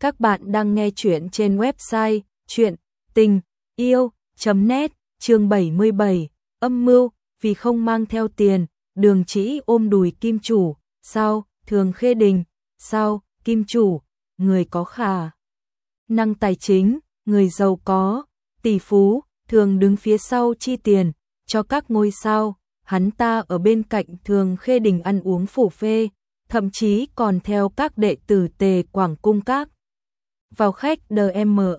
Các bạn đang nghe chuyện trên website chuyện tình yêu.net chương 77, âm mưu, vì không mang theo tiền, đường chỉ ôm đùi kim chủ, sao, thường khê đình, sao, kim chủ, người có khả. Năng tài chính, người giàu có, tỷ phú, thường đứng phía sau chi tiền, cho các ngôi sao, hắn ta ở bên cạnh thường khê đình ăn uống phủ phê, thậm chí còn theo các đệ tử tề quảng cung các. Vào khách DME,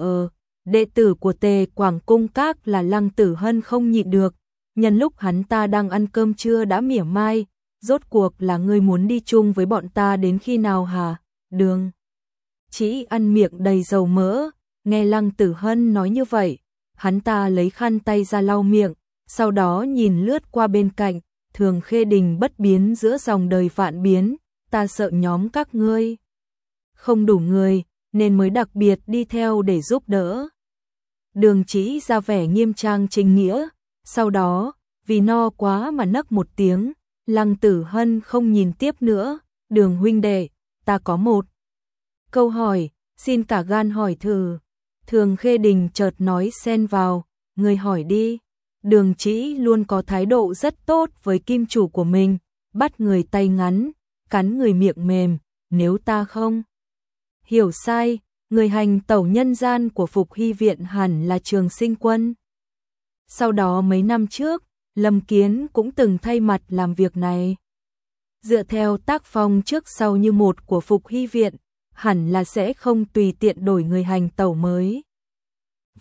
đệ tử của tề quảng cung các là lăng tử hân không nhịn được, nhân lúc hắn ta đang ăn cơm trưa đã mỉa mai, rốt cuộc là ngươi muốn đi chung với bọn ta đến khi nào hả, đường. Chỉ ăn miệng đầy dầu mỡ, nghe lăng tử hân nói như vậy, hắn ta lấy khăn tay ra lau miệng, sau đó nhìn lướt qua bên cạnh, thường khê đình bất biến giữa dòng đời vạn biến, ta sợ nhóm các ngươi. Không đủ người, nên mới đặc biệt đi theo để giúp đỡ. Đường chỉ ra vẻ nghiêm trang trình nghĩa, sau đó, vì no quá mà nấc một tiếng, lăng tử hân không nhìn tiếp nữa, đường huynh đệ, ta có một. Câu hỏi, xin cả gan hỏi thử. Thường khê đình chợt nói xen vào, người hỏi đi. Đường chỉ luôn có thái độ rất tốt với kim chủ của mình, bắt người tay ngắn, cắn người miệng mềm, nếu ta không. Hiểu sai, người hành tẩu nhân gian của Phục Hy Viện hẳn là trường sinh quân. Sau đó mấy năm trước, Lâm Kiến cũng từng thay mặt làm việc này. Dựa theo tác phong trước sau như một của Phục Hy Viện, hẳn là sẽ không tùy tiện đổi người hành tẩu mới.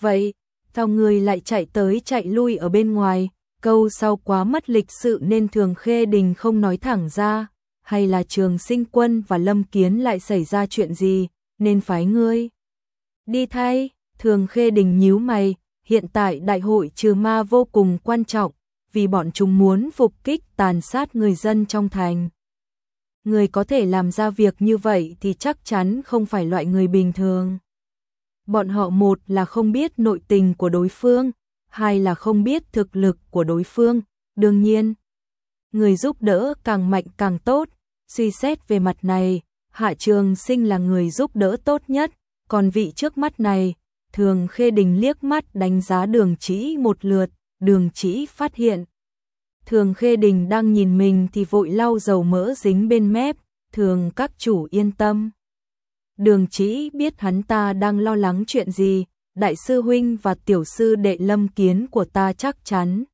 Vậy, sao người lại chạy tới chạy lui ở bên ngoài, câu sau quá mất lịch sự nên thường khê đình không nói thẳng ra, hay là trường sinh quân và lâm kiến lại xảy ra chuyện gì, nên phái ngươi. Đi thay, thường khê đình nhíu mày, hiện tại đại hội trừ ma vô cùng quan trọng, vì bọn chúng muốn phục kích tàn sát người dân trong thành. Người có thể làm ra việc như vậy thì chắc chắn không phải loại người bình thường. Bọn họ một là không biết nội tình của đối phương, hai là không biết thực lực của đối phương, đương nhiên. Người giúp đỡ càng mạnh càng tốt, suy xét về mặt này, Hạ Trường Sinh là người giúp đỡ tốt nhất, còn vị trước mắt này, thường khê đình liếc mắt đánh giá đường chỉ một lượt, đường chỉ phát hiện. Thường khê đình đang nhìn mình thì vội lau dầu mỡ dính bên mép, thường các chủ yên tâm. Đường chỉ biết hắn ta đang lo lắng chuyện gì, đại sư huynh và tiểu sư đệ lâm kiến của ta chắc chắn.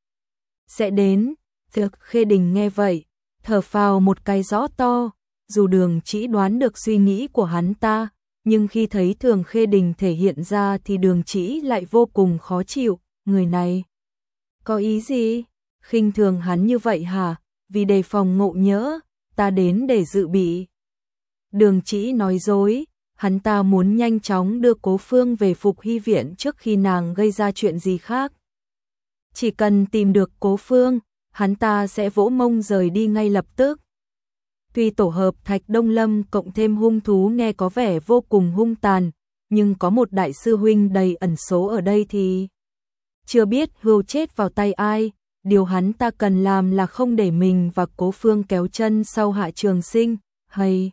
Sẽ đến, thực khê đình nghe vậy, thở phào một cái rõ to, dù đường chỉ đoán được suy nghĩ của hắn ta, nhưng khi thấy thường khê đình thể hiện ra thì đường chỉ lại vô cùng khó chịu, người này. Có ý gì? khinh thường hắn như vậy hả? Vì đề phòng ngộ nhỡ, ta đến để dự bị. Đường chỉ nói dối, hắn ta muốn nhanh chóng đưa cố phương về phục hy viện trước khi nàng gây ra chuyện gì khác. Chỉ cần tìm được cố phương, hắn ta sẽ vỗ mông rời đi ngay lập tức. Tuy tổ hợp Thạch Đông Lâm cộng thêm hung thú nghe có vẻ vô cùng hung tàn, nhưng có một đại sư huynh đầy ẩn số ở đây thì chưa biết hưu chết vào tay ai, điều hắn ta cần làm là không để mình và cố phương kéo chân sau hạ trường sinh, hay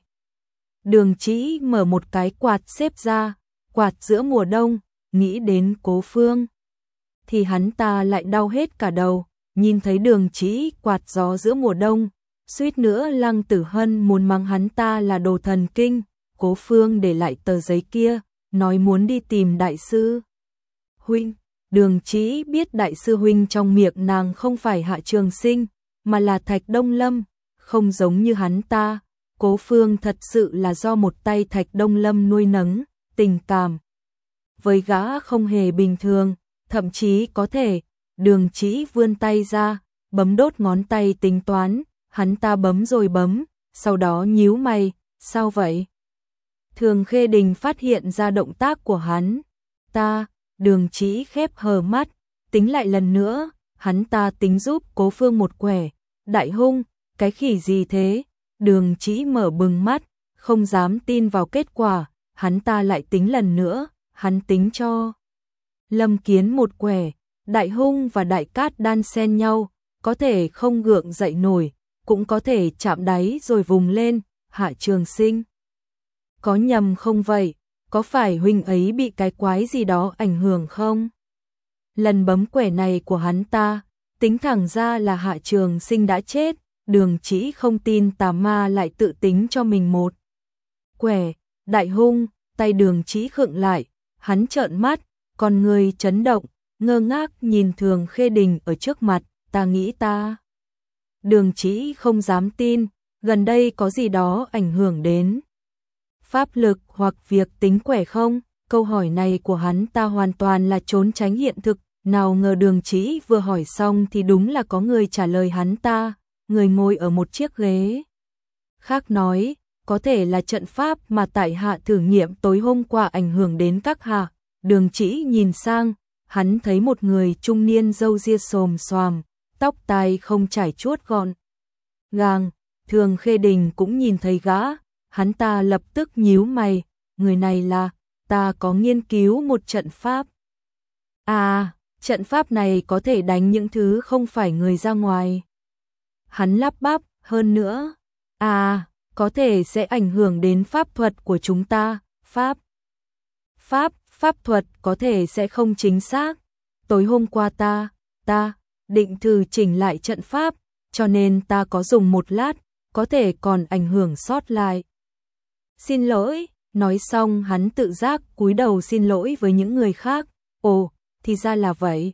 đường chỉ mở một cái quạt xếp ra, quạt giữa mùa đông, nghĩ đến cố phương. Thì hắn ta lại đau hết cả đầu, nhìn thấy đường chỉ quạt gió giữa mùa đông, suýt nữa lăng tử hân muốn mắng hắn ta là đồ thần kinh, cố phương để lại tờ giấy kia, nói muốn đi tìm đại sư. Huynh, đường trí biết đại sư huynh trong miệng nàng không phải hạ trường sinh, mà là thạch đông lâm, không giống như hắn ta. Cố phương thật sự là do một tay thạch đông lâm nuôi nấng, tình cảm. Với gã không hề bình thường, thậm chí có thể, đường trí vươn tay ra, bấm đốt ngón tay tính toán, hắn ta bấm rồi bấm, sau đó nhíu mày, sao vậy? Thường Khê Đình phát hiện ra động tác của hắn, ta, đường chỉ khép hờ mắt, tính lại lần nữa, hắn ta tính giúp cố phương một quẻ, đại hung, cái khỉ gì thế? Đường chỉ mở bừng mắt, không dám tin vào kết quả, hắn ta lại tính lần nữa, hắn tính cho. Lâm kiến một quẻ, đại hung và đại cát đan xen nhau, có thể không gượng dậy nổi, cũng có thể chạm đáy rồi vùng lên, hạ trường sinh. Có nhầm không vậy? có phải huynh ấy bị cái quái gì đó ảnh hưởng không? Lần bấm quẻ này của hắn ta, tính thẳng ra là hạ trường sinh đã chết, đường chỉ không tin tà ma lại tự tính cho mình một. Quẻ, đại hung, tay đường chỉ khựng lại, hắn trợn mắt, con người chấn động, ngơ ngác nhìn thường khê đình ở trước mặt, ta nghĩ ta. Đường chỉ không dám tin, gần đây có gì đó ảnh hưởng đến. Pháp lực hoặc việc tính quẻ không? Câu hỏi này của hắn ta hoàn toàn là trốn tránh hiện thực, nào ngờ đường chỉ vừa hỏi xong thì đúng là có người trả lời hắn ta, người ngồi ở một chiếc ghế. Khác nói, có thể là trận pháp mà tại hạ thử nghiệm tối hôm qua ảnh hưởng đến các hạ. Đường chỉ nhìn sang, hắn thấy một người trung niên dâu ria xồm xoàm, tóc tai không trải chuốt gọn. Gàng, thường khê đình cũng nhìn thấy gã, hắn ta lập tức nhíu mày, người này là, ta có nghiên cứu một trận pháp. À, trận pháp này có thể đánh những thứ không phải người ra ngoài. Hắn lắp bắp, hơn nữa, à, có thể sẽ ảnh hưởng đến pháp thuật của chúng ta, pháp. Pháp, pháp thuật có thể sẽ không chính xác. Tối hôm qua ta, ta, định thử chỉnh lại trận pháp, cho nên ta có dùng một lát, có thể còn ảnh hưởng sót lại. Xin lỗi, nói xong hắn tự giác cúi đầu xin lỗi với những người khác. Ồ, thì ra là vậy.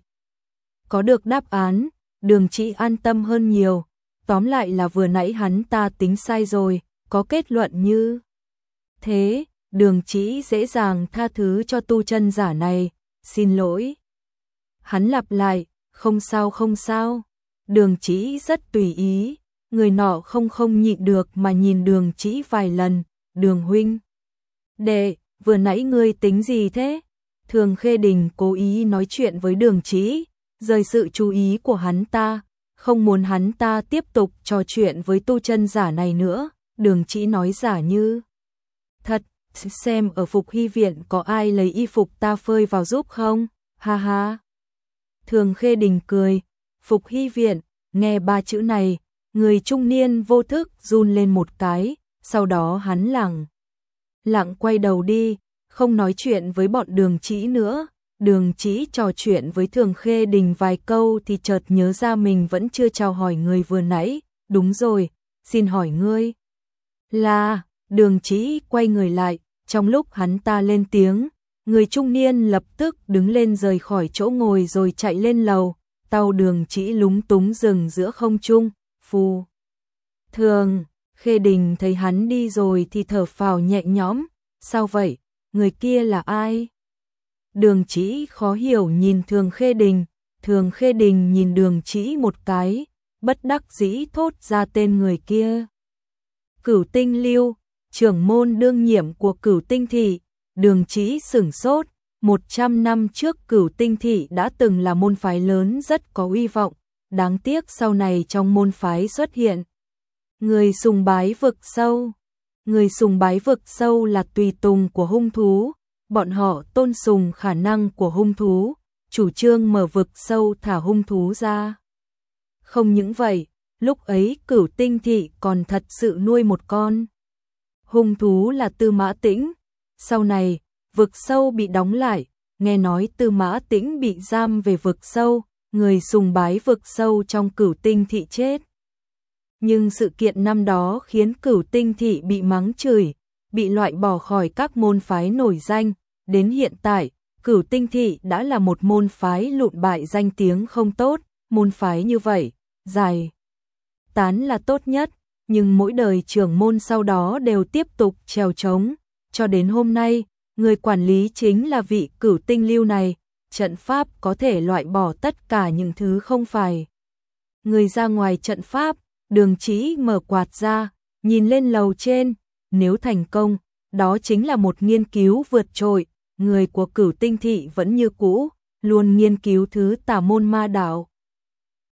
Có được đáp án, đường chỉ an tâm hơn nhiều. Tóm lại là vừa nãy hắn ta tính sai rồi, có kết luận như thế, đường chỉ dễ dàng tha thứ cho tu chân giả này, xin lỗi. Hắn lặp lại, không sao không sao, đường chỉ rất tùy ý, người nọ không không nhịn được mà nhìn đường chỉ vài lần, đường huynh. Đệ, vừa nãy ngươi tính gì thế? Thường Khê Đình cố ý nói chuyện với đường chỉ, rời sự chú ý của hắn ta, không muốn hắn ta tiếp tục trò chuyện với tu chân giả này nữa, đường chỉ nói giả như. Thật, xem ở phục hy viện có ai lấy y phục ta phơi vào giúp không, ha ha. Thường Khê Đình cười, phục hy viện, nghe ba chữ này, người trung niên vô thức run lên một cái, sau đó hắn lặng. Lặng quay đầu đi, không nói chuyện với bọn đường trĩ nữa. Đường trĩ trò chuyện với Thường Khê Đình vài câu thì chợt nhớ ra mình vẫn chưa chào hỏi người vừa nãy. Đúng rồi, xin hỏi ngươi. Là, đường trĩ quay người lại, trong lúc hắn ta lên tiếng, người trung niên lập tức đứng lên rời khỏi chỗ ngồi rồi chạy lên lầu, tàu đường chỉ lúng túng dừng giữa không trung, phù. Thường, Khê Đình thấy hắn đi rồi thì thở phào nhẹ nhõm, sao vậy, người kia là ai? Đường chỉ khó hiểu nhìn thường Khê Đình, thường Khê Đình nhìn đường chỉ một cái, bất đắc dĩ thốt ra tên người kia. Cửu tinh lưu, trưởng môn đương nhiệm của cửu tinh thị, đường chỉ sửng sốt, 100 năm trước cửu tinh thị đã từng là môn phái lớn rất có uy vọng, đáng tiếc sau này trong môn phái xuất hiện. Người sùng bái vực sâu Người sùng bái vực sâu là tùy tùng của hung thú, bọn họ tôn sùng khả năng của hung thú, chủ trương mở vực sâu thả hung thú ra. Không những vậy, lúc ấy cửu tinh thị còn thật sự nuôi một con. Hung thú là tư mã tĩnh, sau này, vực sâu bị đóng lại, nghe nói tư mã tĩnh bị giam về vực sâu, người sùng bái vực sâu trong cửu tinh thị chết. Nhưng sự kiện năm đó khiến cửu tinh thị bị mắng chửi, bị loại bỏ khỏi các môn phái nổi danh, đến hiện tại, cửu tinh thị đã là một môn phái lụn bại danh tiếng không tốt, môn phái như vậy, dài. Tán là tốt nhất, nhưng mỗi đời trưởng môn sau đó đều tiếp tục trèo trống, cho đến hôm nay, người quản lý chính là vị cửu tinh lưu này, trận pháp có thể loại bỏ tất cả những thứ không phải. Người ra ngoài trận pháp, đường trí mở quạt ra, nhìn lên lầu trên, nếu thành công, đó chính là một nghiên cứu vượt trội, người của cửu tinh thị vẫn như cũ, luôn nghiên cứu thứ tà môn ma đạo.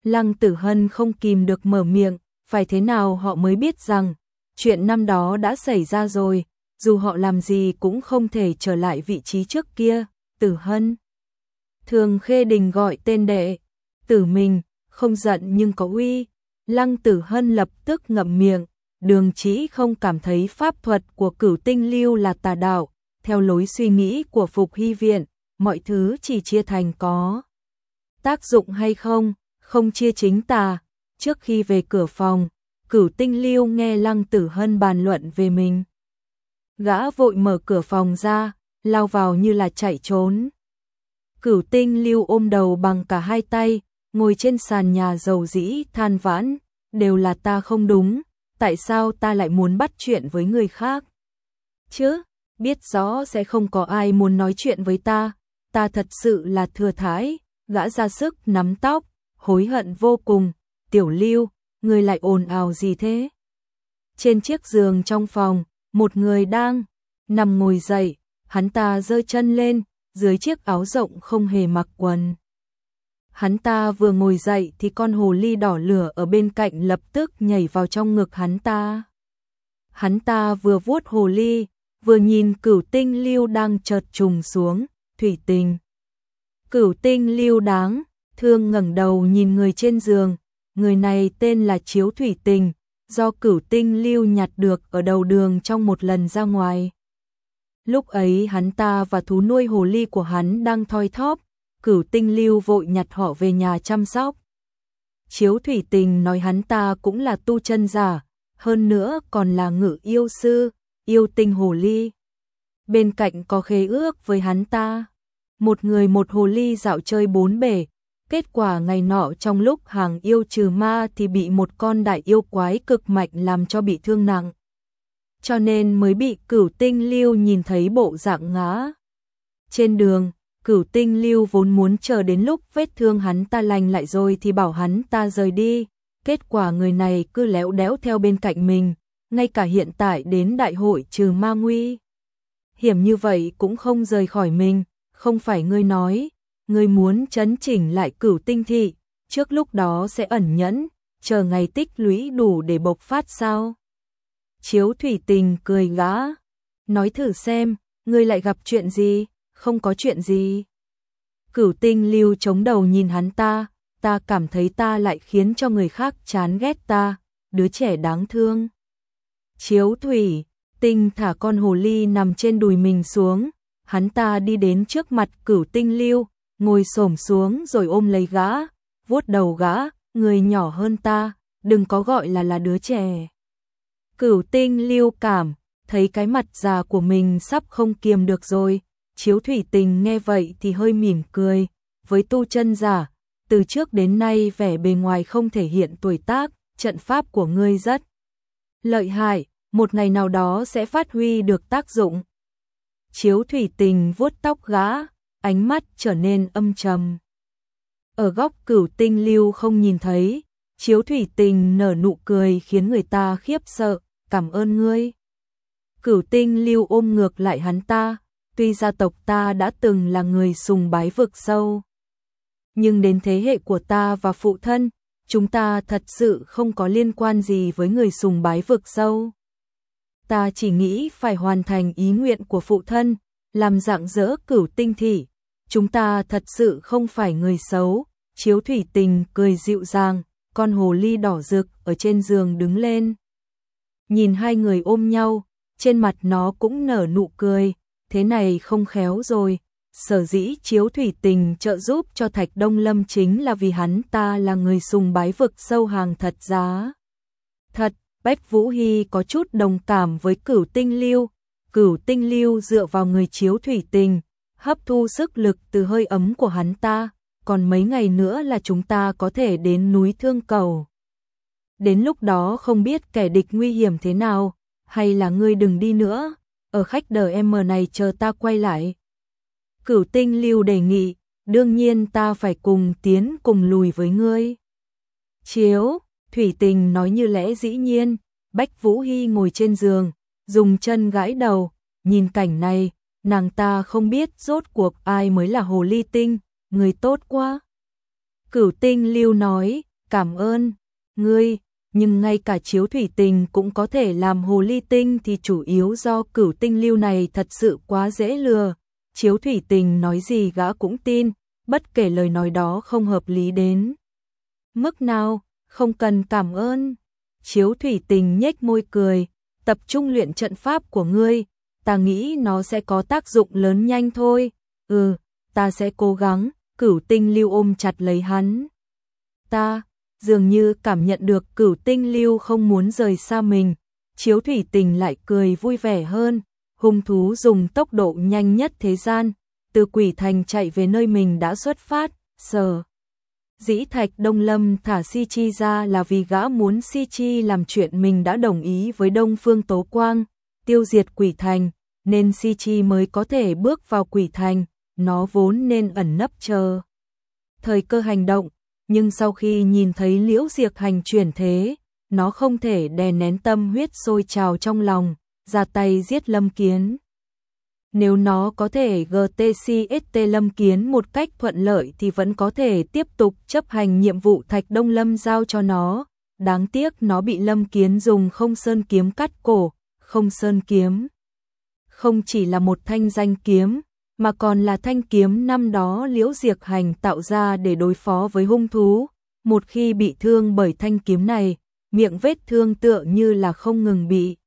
Lăng tử hân không kìm được mở miệng, phải thế nào họ mới biết rằng, chuyện năm đó đã xảy ra rồi, dù họ làm gì cũng không thể trở lại vị trí trước kia, tử hân. Thường khê đình gọi tên đệ, tử mình, không giận nhưng có uy, lăng tử hân lập tức ngậm miệng, đường chỉ không cảm thấy pháp thuật của cửu tinh lưu là tà đạo, theo lối suy nghĩ của Phục Hy Viện, mọi thứ chỉ chia thành có. Tác dụng hay không, không chia chính tà. Trước khi về cửa phòng, cửu tinh lưu nghe Lăng Tử Hân bàn luận về mình. Gã vội mở cửa phòng ra, lao vào như là chạy trốn. Cửu tinh lưu ôm đầu bằng cả hai tay, ngồi trên sàn nhà dầu dĩ than vãn, đều là ta không đúng, tại sao ta lại muốn bắt chuyện với người khác? Chứ, biết rõ sẽ không có ai muốn nói chuyện với ta, ta thật sự là thừa thái, gã ra sức nắm tóc, hối hận vô cùng, tiểu lưu, người lại ồn ào gì thế? Trên chiếc giường trong phòng, một người đang nằm ngồi dậy, hắn ta giơ chân lên, dưới chiếc áo rộng không hề mặc quần. Hắn ta vừa ngồi dậy thì con hồ ly đỏ lửa ở bên cạnh lập tức nhảy vào trong ngực hắn ta. Hắn ta vừa vuốt hồ ly, vừa nhìn cửu tinh lưu đang chợt trùng xuống, thủy tình. Cửu tinh lưu đáng, thương ngẩng đầu nhìn người trên giường, người này tên là Chiếu Thủy Tình, do cửu tinh lưu nhặt được ở đầu đường trong một lần ra ngoài. Lúc ấy hắn ta và thú nuôi hồ ly của hắn đang thoi thóp, cửu tinh lưu vội nhặt họ về nhà chăm sóc. Chiếu thủy tình nói hắn ta cũng là tu chân giả, hơn nữa còn là ngự yêu sư, yêu tinh hồ ly. Bên cạnh có khế ước với hắn ta. Một người một hồ ly dạo chơi bốn bể, kết quả ngày nọ trong lúc hàng yêu trừ ma thì bị một con đại yêu quái cực mạnh làm cho bị thương nặng. Cho nên mới bị cửu tinh lưu nhìn thấy bộ dạng ngã. Trên đường, cửu tinh lưu vốn muốn chờ đến lúc vết thương hắn ta lành lại rồi thì bảo hắn ta rời đi. Kết quả người này cứ léo đéo theo bên cạnh mình, ngay cả hiện tại đến đại hội trừ ma nguy. Hiểm như vậy cũng không rời khỏi mình, không phải ngươi nói, ngươi muốn chấn chỉnh lại cửu tinh thị, trước lúc đó sẽ ẩn nhẫn, chờ ngày tích lũy đủ để bộc phát sao. Chiếu thủy tình cười gã, nói thử xem, ngươi lại gặp chuyện gì? không có chuyện gì. Cửu tinh lưu chống đầu nhìn hắn ta, ta cảm thấy ta lại khiến cho người khác chán ghét ta, đứa trẻ đáng thương. Chiếu thủy, tinh thả con hồ ly nằm trên đùi mình xuống, hắn ta đi đến trước mặt cửu tinh lưu, ngồi xổm xuống rồi ôm lấy gã, vuốt đầu gã, người nhỏ hơn ta, đừng có gọi là là đứa trẻ. Cửu tinh lưu cảm, thấy cái mặt già của mình sắp không kiềm được rồi, Chiếu thủy tình nghe vậy thì hơi mỉm cười, với tu chân giả, từ trước đến nay vẻ bề ngoài không thể hiện tuổi tác, trận pháp của ngươi rất lợi hại, một ngày nào đó sẽ phát huy được tác dụng. Chiếu thủy tình vuốt tóc gã, ánh mắt trở nên âm trầm. Ở góc cửu tinh lưu không nhìn thấy, chiếu thủy tình nở nụ cười khiến người ta khiếp sợ, cảm ơn ngươi. Cửu tinh lưu ôm ngược lại hắn ta, tuy gia tộc ta đã từng là người sùng bái vực sâu. Nhưng đến thế hệ của ta và phụ thân, chúng ta thật sự không có liên quan gì với người sùng bái vực sâu. Ta chỉ nghĩ phải hoàn thành ý nguyện của phụ thân, làm dạng dỡ cửu tinh thị. Chúng ta thật sự không phải người xấu, chiếu thủy tình cười dịu dàng, con hồ ly đỏ rực ở trên giường đứng lên. Nhìn hai người ôm nhau, trên mặt nó cũng nở nụ cười, thế này không khéo rồi. Sở dĩ chiếu thủy tình trợ giúp cho Thạch Đông Lâm chính là vì hắn ta là người sùng bái vực sâu hàng thật giá. Thật, Bách Vũ Hy có chút đồng cảm với cửu tinh lưu. Cửu tinh lưu dựa vào người chiếu thủy tình, hấp thu sức lực từ hơi ấm của hắn ta, còn mấy ngày nữa là chúng ta có thể đến núi Thương Cầu. Đến lúc đó không biết kẻ địch nguy hiểm thế nào, hay là ngươi đừng đi nữa ở khách đờ M này chờ ta quay lại. Cửu tinh lưu đề nghị, đương nhiên ta phải cùng tiến cùng lùi với ngươi. Chiếu, Thủy Tình nói như lẽ dĩ nhiên, Bách Vũ Hy ngồi trên giường, dùng chân gãi đầu, nhìn cảnh này, nàng ta không biết rốt cuộc ai mới là hồ ly tinh, người tốt quá. Cửu tinh lưu nói, cảm ơn, ngươi, nhưng ngay cả chiếu thủy tình cũng có thể làm hồ ly tinh thì chủ yếu do cửu tinh lưu này thật sự quá dễ lừa. Chiếu thủy tình nói gì gã cũng tin, bất kể lời nói đó không hợp lý đến. Mức nào, không cần cảm ơn. Chiếu thủy tình nhếch môi cười, tập trung luyện trận pháp của ngươi, ta nghĩ nó sẽ có tác dụng lớn nhanh thôi. Ừ, ta sẽ cố gắng, cửu tinh lưu ôm chặt lấy hắn. Ta, dường như cảm nhận được cửu tinh lưu không muốn rời xa mình, chiếu thủy tình lại cười vui vẻ hơn, hung thú dùng tốc độ nhanh nhất thế gian, từ quỷ thành chạy về nơi mình đã xuất phát, sờ. Dĩ Thạch Đông Lâm thả Si Chi ra là vì gã muốn Si Chi làm chuyện mình đã đồng ý với Đông Phương Tố Quang, tiêu diệt quỷ thành, nên Si Chi mới có thể bước vào quỷ thành, nó vốn nên ẩn nấp chờ. Thời cơ hành động, nhưng sau khi nhìn thấy Liễu diệt Hành chuyển thế, nó không thể đè nén tâm huyết sôi trào trong lòng, ra tay giết Lâm Kiến. Nếu nó có thể GTCST Lâm Kiến một cách thuận lợi thì vẫn có thể tiếp tục chấp hành nhiệm vụ Thạch Đông Lâm giao cho nó. Đáng tiếc nó bị Lâm Kiến dùng không sơn kiếm cắt cổ, không sơn kiếm. Không chỉ là một thanh danh kiếm, mà còn là thanh kiếm năm đó Liễu Diệc Hành tạo ra để đối phó với hung thú. Một khi bị thương bởi thanh kiếm này, miệng vết thương tựa như là không ngừng bị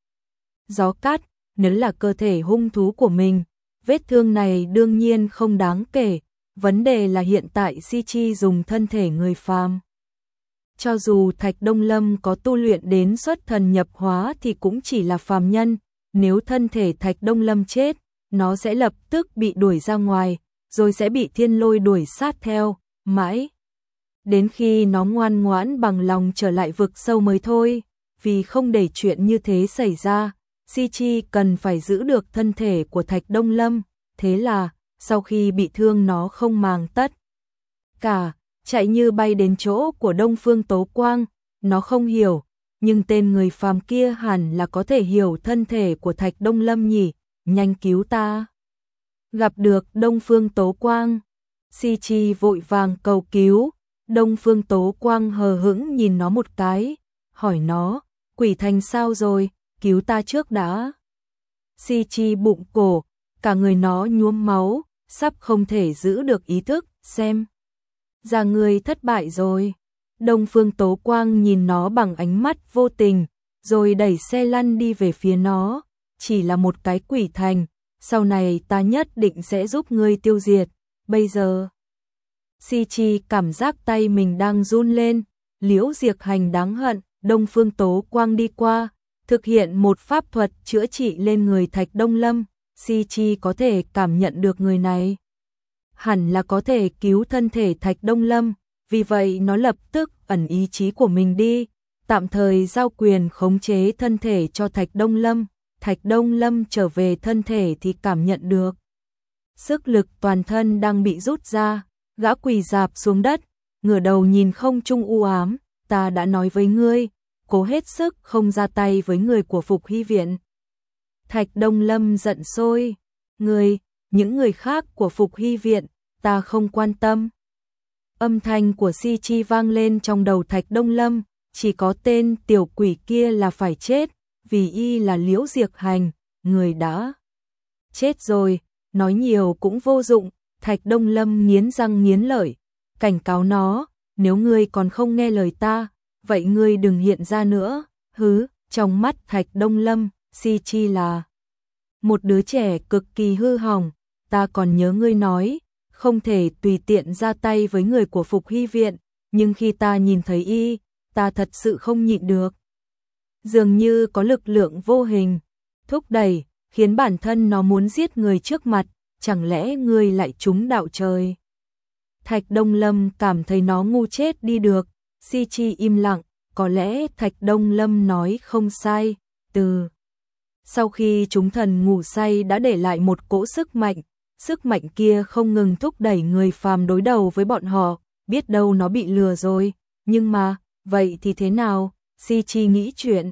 gió cát, nếu là cơ thể hung thú của mình, vết thương này đương nhiên không đáng kể, vấn đề là hiện tại Si Chi dùng thân thể người phàm. Cho dù Thạch Đông Lâm có tu luyện đến xuất thần nhập hóa thì cũng chỉ là phàm nhân, nếu thân thể Thạch Đông Lâm chết, nó sẽ lập tức bị đuổi ra ngoài, rồi sẽ bị thiên lôi đuổi sát theo, mãi. Đến khi nó ngoan ngoãn bằng lòng trở lại vực sâu mới thôi, vì không để chuyện như thế xảy ra, Si Chi cần phải giữ được thân thể của Thạch Đông Lâm, thế là, sau khi bị thương nó không màng tất. Cả, chạy như bay đến chỗ của Đông Phương Tố Quang, nó không hiểu, nhưng tên người phàm kia hẳn là có thể hiểu thân thể của Thạch Đông Lâm nhỉ, nhanh cứu ta. Gặp được Đông Phương Tố Quang, Si Chi vội vàng cầu cứu, Đông Phương Tố Quang hờ hững nhìn nó một cái, hỏi nó, quỷ thành sao rồi, cứu ta trước đã. Si Chi bụng cổ, cả người nó nhuốm máu, sắp không thể giữ được ý thức, xem. Ra người thất bại rồi. Đông Phương Tố Quang nhìn nó bằng ánh mắt vô tình, rồi đẩy xe lăn đi về phía nó, chỉ là một cái quỷ thành, sau này ta nhất định sẽ giúp ngươi tiêu diệt, bây giờ. Si Chi cảm giác tay mình đang run lên, liễu diệt hành đáng hận, Đông Phương Tố Quang đi qua, thực hiện một pháp thuật chữa trị lên người Thạch Đông Lâm, Si Chi có thể cảm nhận được người này. Hẳn là có thể cứu thân thể Thạch Đông Lâm, vì vậy nó lập tức ẩn ý chí của mình đi, tạm thời giao quyền khống chế thân thể cho Thạch Đông Lâm. Thạch Đông Lâm trở về thân thể thì cảm nhận được. Sức lực toàn thân đang bị rút ra, gã quỳ dạp xuống đất, ngửa đầu nhìn không trung u ám, ta đã nói với ngươi, cố hết sức không ra tay với người của Phục Hy Viện. Thạch Đông Lâm giận sôi, người, những người khác của Phục Hy Viện, ta không quan tâm. Âm thanh của Si Chi vang lên trong đầu Thạch Đông Lâm, chỉ có tên tiểu quỷ kia là phải chết, vì y là liễu diệc hành, người đã chết rồi, nói nhiều cũng vô dụng, Thạch Đông Lâm nghiến răng nghiến lợi, cảnh cáo nó, nếu ngươi còn không nghe lời ta, vậy ngươi đừng hiện ra nữa, hứ, trong mắt Thạch Đông Lâm, Si Chi là một đứa trẻ cực kỳ hư hỏng, ta còn nhớ ngươi nói, không thể tùy tiện ra tay với người của Phục Hy Viện, nhưng khi ta nhìn thấy y, ta thật sự không nhịn được. Dường như có lực lượng vô hình, thúc đẩy, khiến bản thân nó muốn giết người trước mặt, chẳng lẽ ngươi lại trúng đạo trời. Thạch Đông Lâm cảm thấy nó ngu chết đi được, Si Chi im lặng, có lẽ Thạch Đông Lâm nói không sai, từ sau khi chúng thần ngủ say đã để lại một cỗ sức mạnh, sức mạnh kia không ngừng thúc đẩy người phàm đối đầu với bọn họ, biết đâu nó bị lừa rồi, nhưng mà, vậy thì thế nào, Si Chi nghĩ chuyện.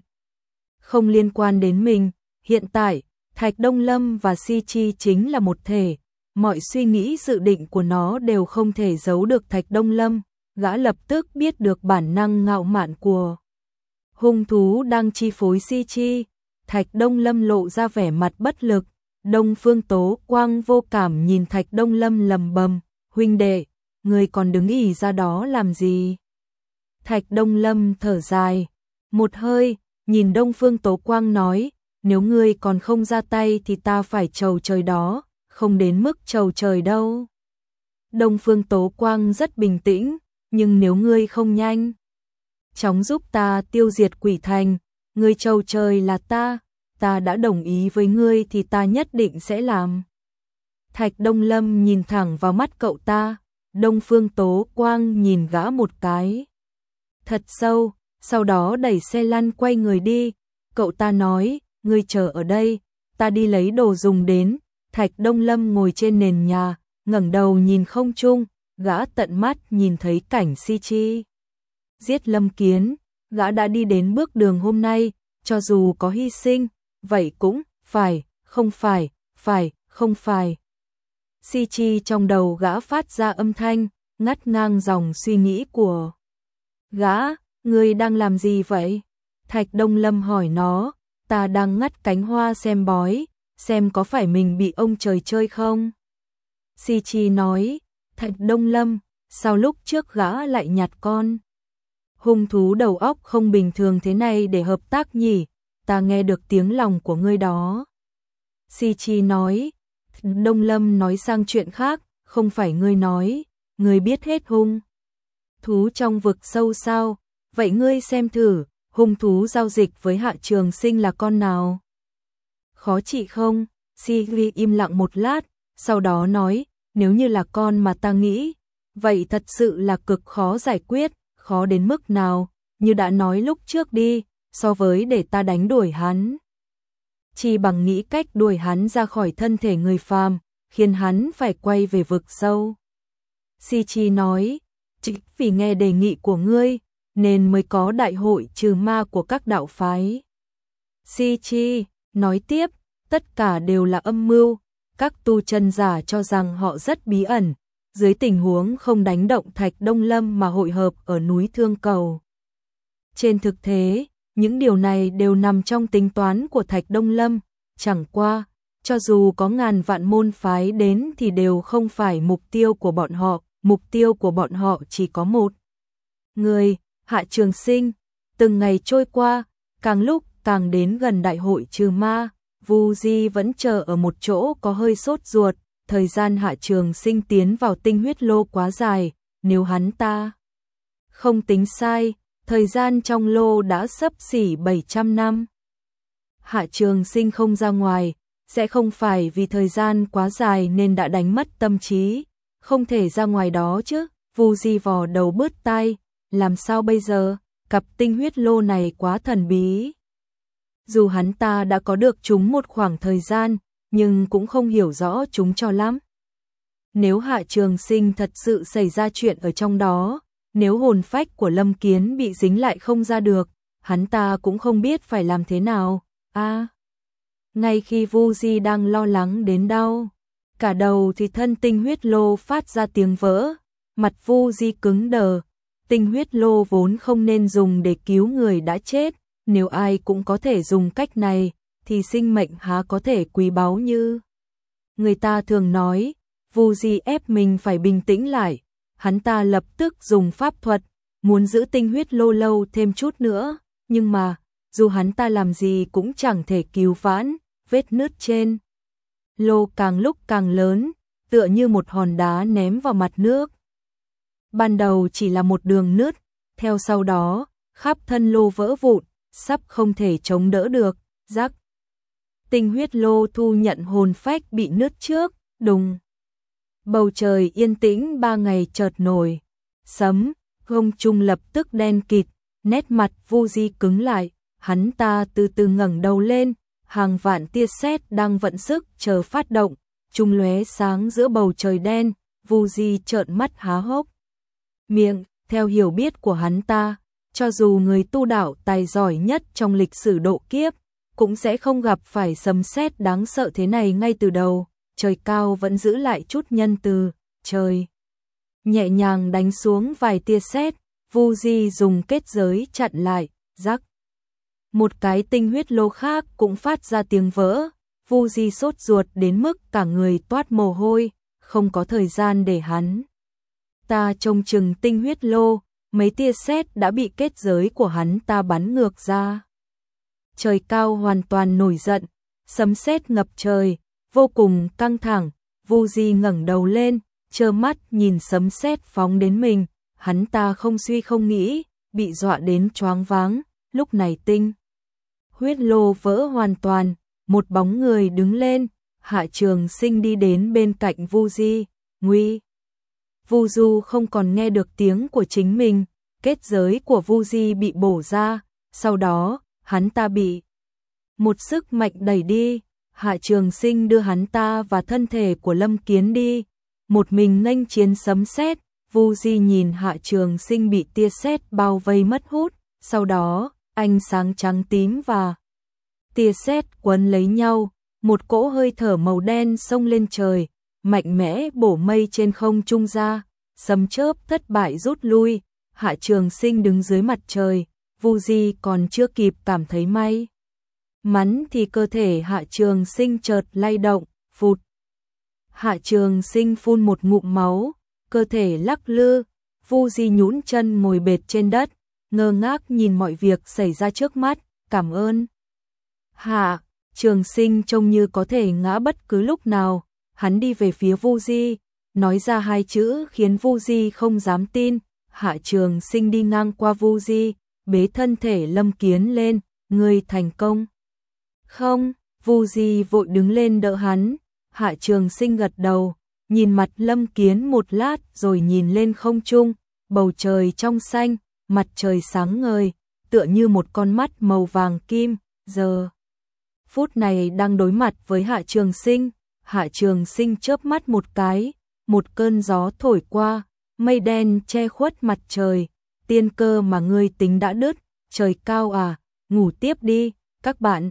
Không liên quan đến mình, hiện tại, Thạch Đông Lâm và Si Chi chính là một thể, mọi suy nghĩ dự định của nó đều không thể giấu được Thạch Đông Lâm, gã lập tức biết được bản năng ngạo mạn của hung thú đang chi phối Si Chi. Thạch Đông Lâm lộ ra vẻ mặt bất lực, Đông Phương Tố Quang vô cảm nhìn Thạch Đông Lâm lầm bầm, huynh đệ, người còn đứng ỉ ra đó làm gì? Thạch Đông Lâm thở dài, một hơi, nhìn Đông Phương Tố Quang nói, nếu ngươi còn không ra tay thì ta phải trầu trời đó, không đến mức trầu trời đâu. Đông Phương Tố Quang rất bình tĩnh, nhưng nếu ngươi không nhanh, chóng giúp ta tiêu diệt quỷ thành, ngươi trầu trời là ta, ta đã đồng ý với ngươi thì ta nhất định sẽ làm. Thạch Đông Lâm nhìn thẳng vào mắt cậu ta, Đông Phương Tố Quang nhìn gã một cái. Thật sâu, sau đó đẩy xe lăn quay người đi, cậu ta nói, ngươi chờ ở đây, ta đi lấy đồ dùng đến, Thạch Đông Lâm ngồi trên nền nhà, ngẩng đầu nhìn không trung, gã tận mắt nhìn thấy cảnh si chi. Giết Lâm Kiến, gã đã đi đến bước đường hôm nay, cho dù có hy sinh, vậy cũng phải, không phải, phải, không phải. Si chi trong đầu gã phát ra âm thanh, ngắt ngang dòng suy nghĩ của gã, ngươi đang làm gì vậy? Thạch Đông Lâm hỏi nó, ta đang ngắt cánh hoa xem bói, xem có phải mình bị ông trời chơi không? Si Chi nói, Thạch Đông Lâm, sao lúc trước gã lại nhặt con? Hung thú đầu óc không bình thường thế này để hợp tác nhỉ, ta nghe được tiếng lòng của ngươi đó. Si Chi nói, Đông Lâm nói sang chuyện khác, không phải ngươi nói, ngươi biết hết hung. Thú trong vực sâu sao, vậy ngươi xem thử, hung thú giao dịch với hạ trường sinh là con nào? Khó trị không? Si Vi im lặng một lát, sau đó nói, nếu như là con mà ta nghĩ, vậy thật sự là cực khó giải quyết, khó đến mức nào, như đã nói lúc trước đi, so với để ta đánh đuổi hắn. Chỉ bằng nghĩ cách đuổi hắn ra khỏi thân thể người phàm, khiến hắn phải quay về vực sâu. Si Chi nói, chỉ vì nghe đề nghị của ngươi, nên mới có đại hội trừ ma của các đạo phái. Si Chi, nói tiếp, tất cả đều là âm mưu, các tu chân giả cho rằng họ rất bí ẩn, dưới tình huống không đánh động Thạch Đông Lâm mà hội hợp ở núi Thương Cầu. Trên thực tế, những điều này đều nằm trong tính toán của Thạch Đông Lâm, chẳng qua, cho dù có ngàn vạn môn phái đến thì đều không phải mục tiêu của bọn họ, mục tiêu của bọn họ chỉ có một. Người, Hạ Trường Sinh, từng ngày trôi qua, càng lúc càng đến gần đại hội trừ ma, Vu Di vẫn chờ ở một chỗ có hơi sốt ruột, thời gian Hạ Trường Sinh tiến vào tinh huyết lô quá dài, nếu hắn ta không tính sai, thời gian trong lô đã sấp xỉ 700 năm. Hạ Trường Sinh không ra ngoài, sẽ không phải vì thời gian quá dài nên đã đánh mất tâm trí, không thể ra ngoài đó chứ. Vu Di vò đầu bứt tai, làm sao bây giờ, cặp tinh huyết lô này quá thần bí. Dù hắn ta đã có được chúng một khoảng thời gian, nhưng cũng không hiểu rõ chúng cho lắm. Nếu Hạ Trường Sinh thật sự xảy ra chuyện ở trong đó, nếu hồn phách của Lâm Kiến bị dính lại không ra được, hắn ta cũng không biết phải làm thế nào. A. ngay khi Vu Di đang lo lắng đến đau, cả đầu thì thân tinh huyết lô phát ra tiếng vỡ, mặt Vu Di cứng đờ, tinh huyết lô vốn không nên dùng để cứu người đã chết, nếu ai cũng có thể dùng cách này, thì sinh mệnh há có thể quý báu như. Người ta thường nói, Vu Di ép mình phải bình tĩnh lại, hắn ta lập tức dùng pháp thuật, muốn giữ tinh huyết lô lâu thêm chút nữa, nhưng mà, dù hắn ta làm gì cũng chẳng thể cứu vãn, vết nứt trên. Lô càng lúc càng lớn, tựa như một hòn đá ném vào mặt nước. Ban đầu chỉ là một đường nứt, theo sau đó, khắp thân lô vỡ vụn, sắp không thể chống đỡ được, rắc. Tinh huyết lô thu nhận hồn phách bị nứt trước, đùng. Bầu trời yên tĩnh ba ngày chợt nổi, sấm, không trung lập tức đen kịt, nét mặt Vu Di cứng lại, hắn ta từ từ ngẩng đầu lên, hàng vạn tia sét đang vận sức chờ phát động, trung lóe sáng giữa bầu trời đen, Vu Di trợn mắt há hốc. Miệng, theo hiểu biết của hắn ta, cho dù người tu đạo tài giỏi nhất trong lịch sử độ kiếp, cũng sẽ không gặp phải sấm sét đáng sợ thế này ngay từ đầu, trời cao vẫn giữ lại chút nhân từ, trời nhẹ nhàng đánh xuống vài tia sét, Vu Di dùng kết giới chặn lại, rắc. Một cái tinh huyết lô khác cũng phát ra tiếng vỡ, Vu Di sốt ruột đến mức cả người toát mồ hôi, không có thời gian để hắn. Ta trông chừng tinh huyết lô, mấy tia sét đã bị kết giới của hắn ta bắn ngược ra. trời cao hoàn toàn nổi giận, sấm sét ngập trời, vô cùng căng thẳng, Vu Di ngẩng đầu lên, trơ mắt nhìn sấm sét phóng đến mình, hắn ta không suy không nghĩ, bị dọa đến choáng váng, lúc này tinh. Huyết lô vỡ hoàn toàn, một bóng người đứng lên, Hạ Trường Sinh đi đến bên cạnh Vu Di, nguy. Vu Du không còn nghe được tiếng của chính mình, kết giới của Vu Di bị bổ ra, sau đó, hắn ta bị một sức mạnh đẩy đi, Hạ Trường Sinh đưa hắn ta và thân thể của Lâm Kiến đi, một mình nghênh chiến sấm sét, Vu Di nhìn Hạ Trường Sinh bị tia sét bao vây mất hút, sau đó, ánh sáng trắng tím và tia sét quấn lấy nhau, một cỗ hơi thở màu đen xông lên trời, mạnh mẽ bổ mây trên không trung ra, sấm chớp thất bại rút lui, Hạ Trường Sinh đứng dưới mặt trời, Vu Di còn chưa kịp cảm thấy may. Mắn thì cơ thể Hạ Trường Sinh chợt lay động, phụt. Hạ Trường Sinh phun một ngụm máu, cơ thể lắc lư, Vu Di nhũn chân ngồi bệt trên đất, ngơ ngác nhìn mọi việc xảy ra trước mắt, cảm ơn. Hạ, Trường Sinh trông như có thể ngã bất cứ lúc nào, hắn đi về phía Vu Di, nói ra hai chữ khiến Vu Di không dám tin, Hạ Trường Sinh đi ngang qua Vu Di, bế thân thể Lâm Kiến lên, người thành công. Không, Vu Di vội đứng lên đỡ hắn, Hạ Trường Sinh gật đầu, nhìn mặt Lâm Kiến một lát rồi nhìn lên không trung, bầu trời trong xanh, mặt trời sáng ngời, tựa như một con mắt màu vàng kim, giờ. Phút này đang đối mặt với Hạ Trường Sinh, Hạ Trường Sinh chớp mắt một cái, một cơn gió thổi qua, mây đen che khuất mặt trời, tiên cơ mà ngươi tính đã đứt, trời cao à, ngủ tiếp đi, các bạn.